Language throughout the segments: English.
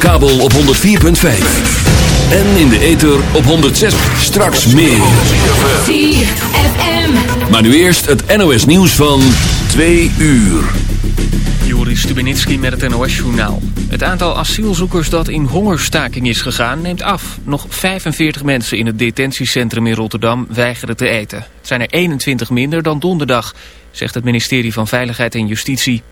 kabel op 104.5. En in de ether op 106. Straks meer. Maar nu eerst het NOS nieuws van 2 uur. Joris Stubenitski met het NOS-journaal. Het aantal asielzoekers dat in hongerstaking is gegaan neemt af. Nog 45 mensen in het detentiecentrum in Rotterdam weigeren te eten. Het zijn er 21 minder dan donderdag, zegt het ministerie van Veiligheid en Justitie.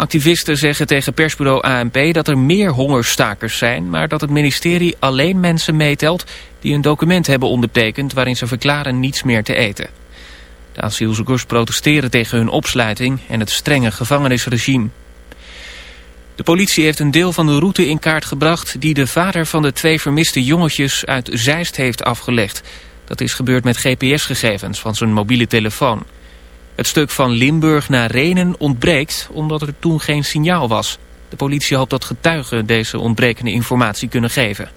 Activisten zeggen tegen persbureau ANP dat er meer hongerstakers zijn... maar dat het ministerie alleen mensen meetelt die een document hebben ondertekend... waarin ze verklaren niets meer te eten. De asielzoekers protesteren tegen hun opsluiting en het strenge gevangenisregime. De politie heeft een deel van de route in kaart gebracht... die de vader van de twee vermiste jongetjes uit Zeist heeft afgelegd. Dat is gebeurd met GPS-gegevens van zijn mobiele telefoon. Het stuk van Limburg naar Renen ontbreekt omdat er toen geen signaal was. De politie hoopt dat getuigen deze ontbrekende informatie kunnen geven.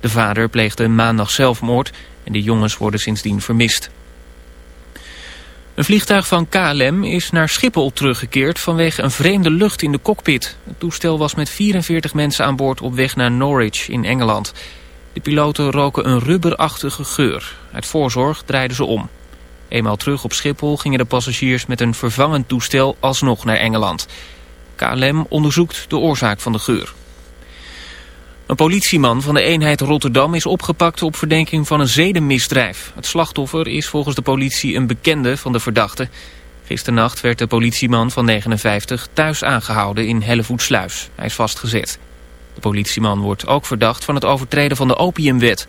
De vader pleegde maandag zelfmoord en de jongens worden sindsdien vermist. Een vliegtuig van KLM is naar Schiphol teruggekeerd vanwege een vreemde lucht in de cockpit. Het toestel was met 44 mensen aan boord op weg naar Norwich in Engeland. De piloten roken een rubberachtige geur. Uit voorzorg draaiden ze om. Eenmaal terug op Schiphol gingen de passagiers met een vervangend toestel alsnog naar Engeland. KLM onderzoekt de oorzaak van de geur. Een politieman van de eenheid Rotterdam is opgepakt op verdenking van een zedenmisdrijf. Het slachtoffer is volgens de politie een bekende van de verdachte. Gisternacht werd de politieman van 59 thuis aangehouden in Hellevoetsluis. Hij is vastgezet. De politieman wordt ook verdacht van het overtreden van de opiumwet.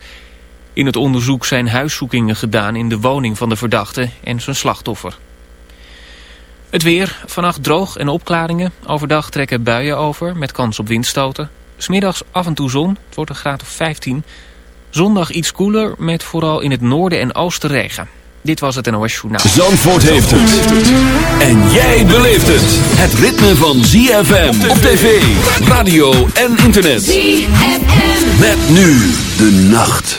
In het onderzoek zijn huiszoekingen gedaan in de woning van de verdachte en zijn slachtoffer. Het weer, vannacht droog en opklaringen. Overdag trekken buien over met kans op windstoten. Smiddags af en toe zon, het wordt een graad of 15. Zondag iets koeler met vooral in het noorden en oosten regen. Dit was het NOS Journaal. Zandvoort heeft het. En jij beleeft het. Het ritme van ZFM op tv, radio en internet. ZFM. Met nu de nacht.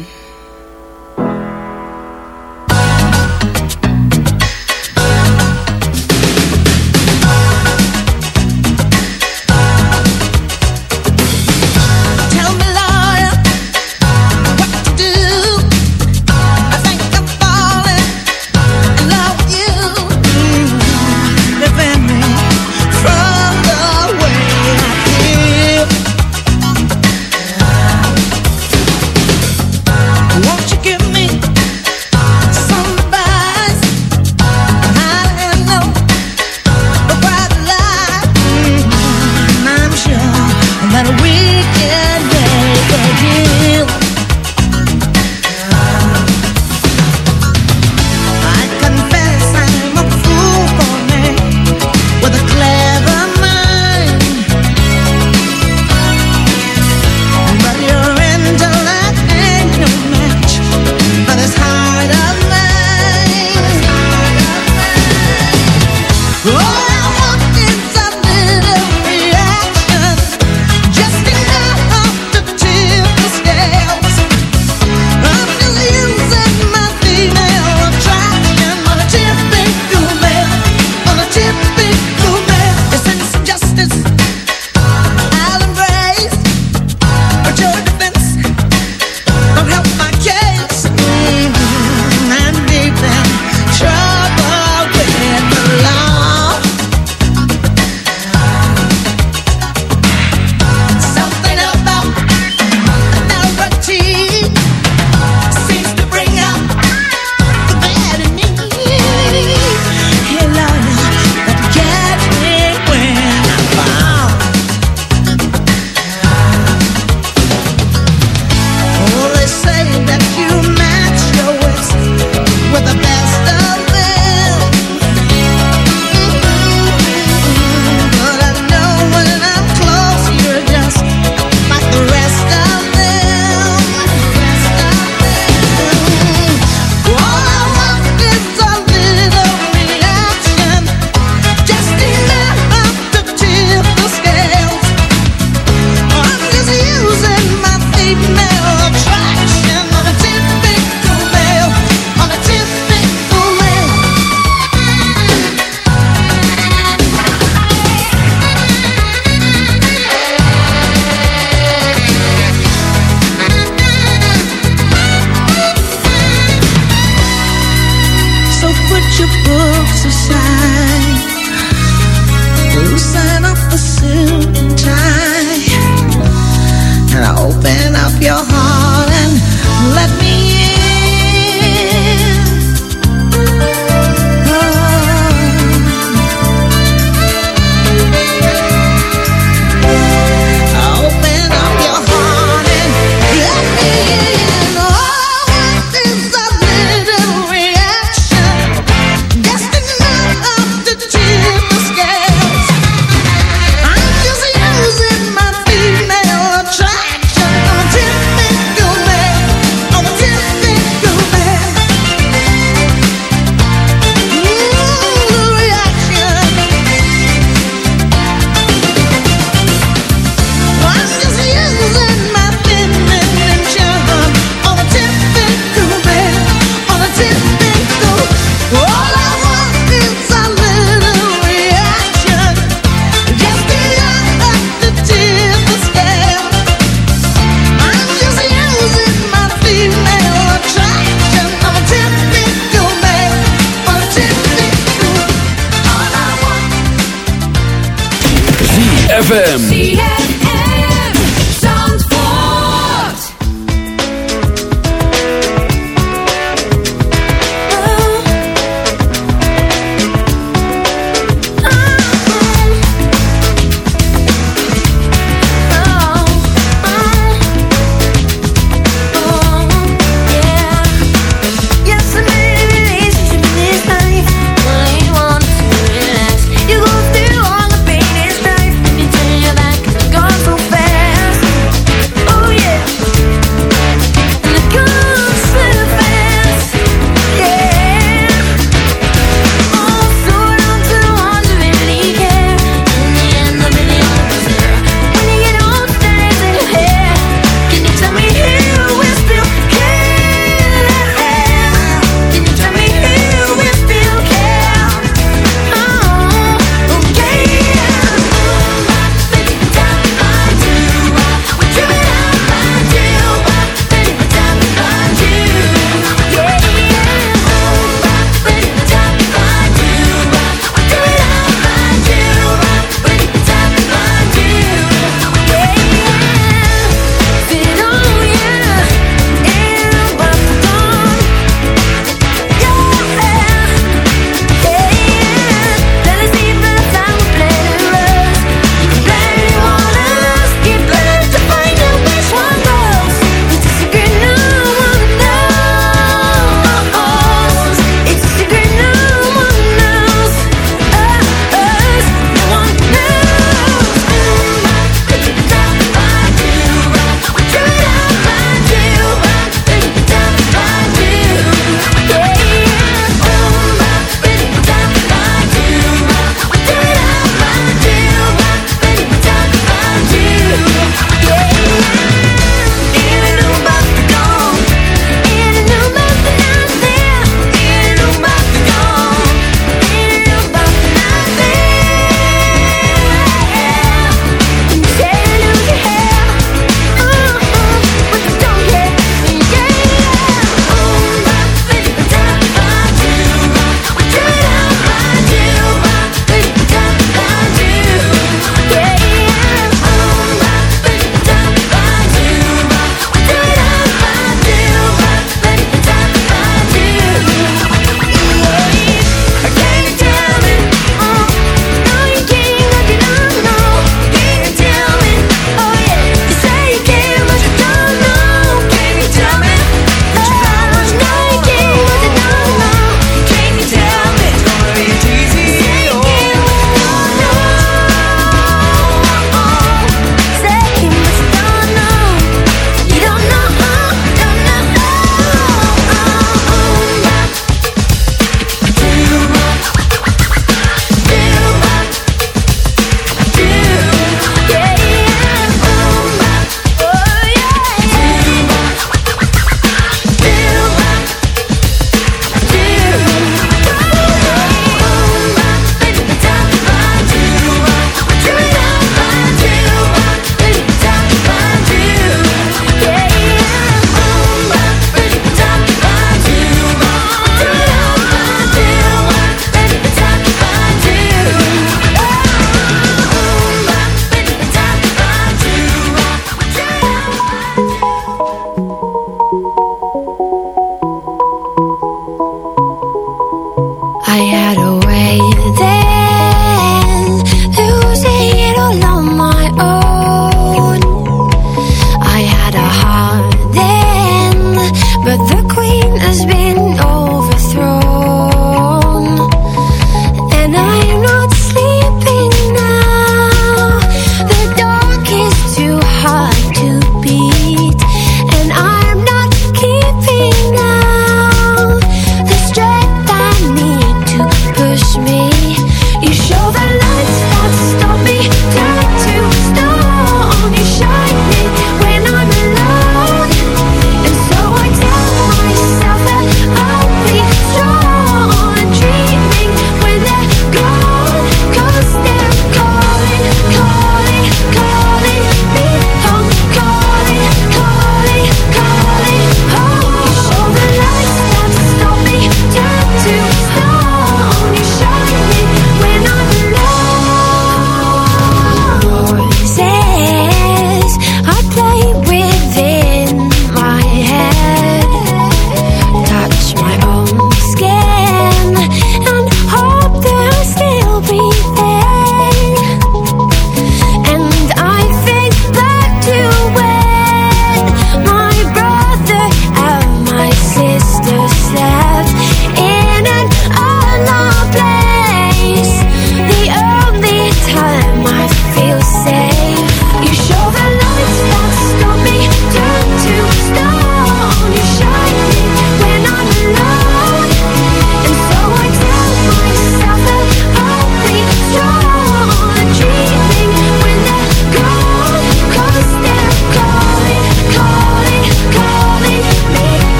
time.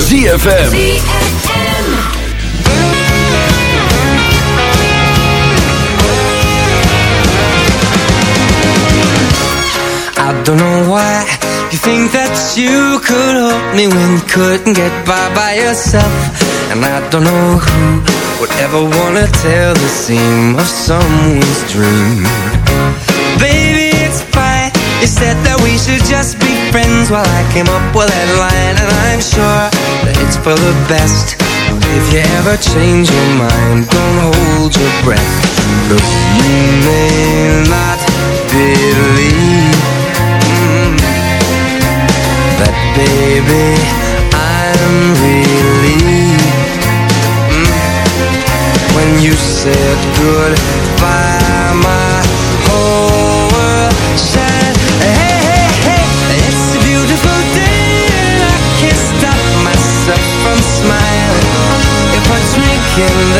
ZFM. I don't know why you think that you could help me when you couldn't get by by yourself. And I don't know who would ever wanna tell the seam of someone's dream. Baby, it's fine. You said that we should just be friends while I came up with that line, and I'm sure it's for the best. If you ever change your mind, don't hold your breath. Look, you may not believe mm, that, baby, I'm relieved mm, when you said goodbye. My and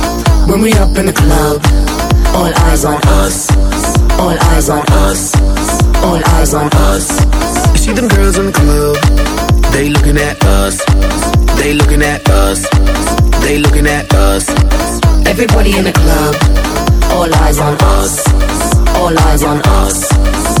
When we up in the club, all eyes on us. All eyes on us. All eyes on us. You see them girls in the club, they looking at us. They looking at us. They looking at us. Everybody in the club, all eyes on us. All eyes on us.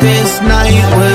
this night would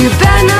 you better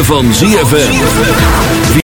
Van ZFM.